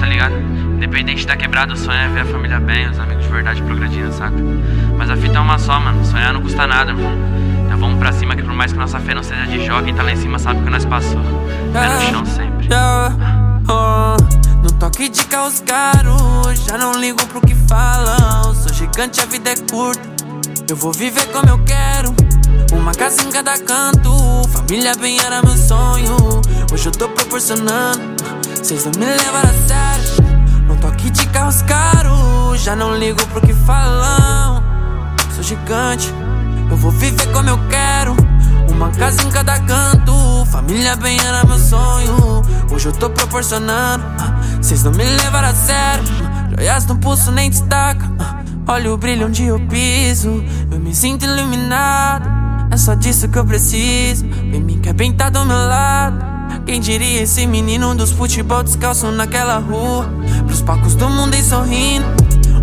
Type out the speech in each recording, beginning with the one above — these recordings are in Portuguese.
tá ligado? Independente da quebrada, o sonho é ver a família bem, os amigos de verdade progredindo, saca? Mas a fita é uma só, mano. Sonhar não custa nada, mano. Então vamos pra cima que por mais que nossa fé não seja de jogo, quem tá lá em cima sabe o que nós passou. Pé no chão sempre. Oh, no toque de caos caro, já não ligo pro que falam. Sou gigante, a vida é curta. Eu vou viver como eu quero. Uma casa em cada canto, família bem era meu sonho. Hoje eu tô proporcionando, vocês não me levaram a sério. No toque de carros caros, já não ligo pro que falam. Sou gigante, eu vou viver como eu quero. Uma casa em cada canto, família bem era meu sonho. Hoje eu tô proporcionando, vocês não me levaram a sério. Joias no pulso nem destaca. Olha o brilho onde eu piso, eu me sinto iluminado. Só disso que eu preciso. Me quer bem tá do meu lado. Quem diria esse menino dos futebol descalço naquela rua? Pros palcos do mundo e sorrindo.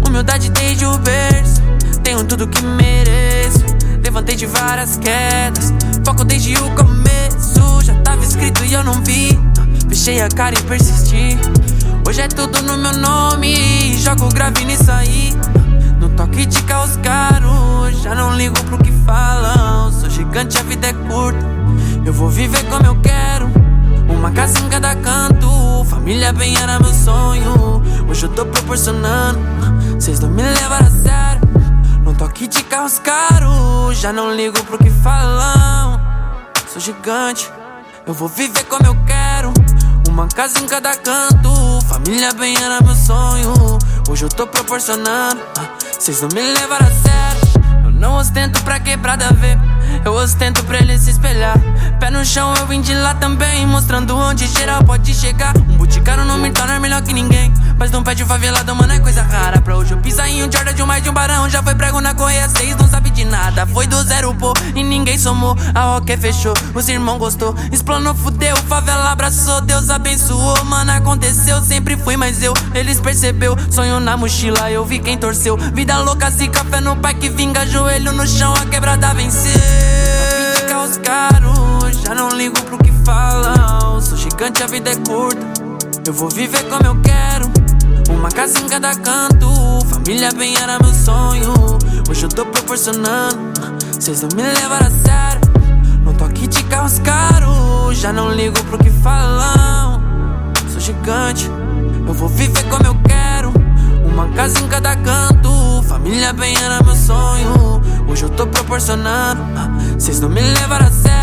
Humildade desde o berço. Tenho tudo que mereço. Levantei de várias quedas. Foco desde o começo. Já tava escrito e eu não vi. Fechei a cara e persisti. Hoje é tudo no meu nome. Jogo grave nisso aí. No toque de caos caro. Viver como eu quero. Uma casa em cada canto. Família bem era meu sonho. Hoje eu tô proporcionando. Vocês não me levaram a sério. No toque de carros caros. Já não ligo pro que falam. Sou gigante. Eu vou viver como eu quero. Uma casa em cada canto. Família bem era meu sonho. Hoje eu tô proporcionando. Vocês não me levaram a sério. Não ostento pra quebrada ver. Eu ostento pra ele se espelhar. Pé no chão, eu vim de lá também. Mostrando onde geral pode chegar. Um boticário não me torna melhor que ninguém. Mas não pede favelado, mano, é coisa rara. Pra hoje eu pisar em um Jordan de um mais de um barão. Já foi prego na correia, seis não sabe de nada. Foi do zero, pô, e ninguém somou. A Roque fechou, os irmãos gostou. Explanou, fudeu, favela abraçou. Deus abençoou, mano, aconteceu. Sempre fui, mas eu, eles percebeu. Sonho na mochila, eu vi quem torceu. Vida louca, se café no pai que vinga. Joelho no chão, a quebrada venceu. Caos caro, já não ligo pro que falam. Sou gigante, a vida é curta. Eu vou viver como eu quero. Uma casa em cada canto. Família bem era meu sonho. Hoje eu tô proporcionando. Vocês não me levaram a sério. No toque de carros caros. Já não ligo pro que falam. Sou gigante. Eu vou viver como eu quero. Uma casa em cada canto. Família bem era meu sonho. Hoje eu tô proporcionando. Vocês não me levaram a sério.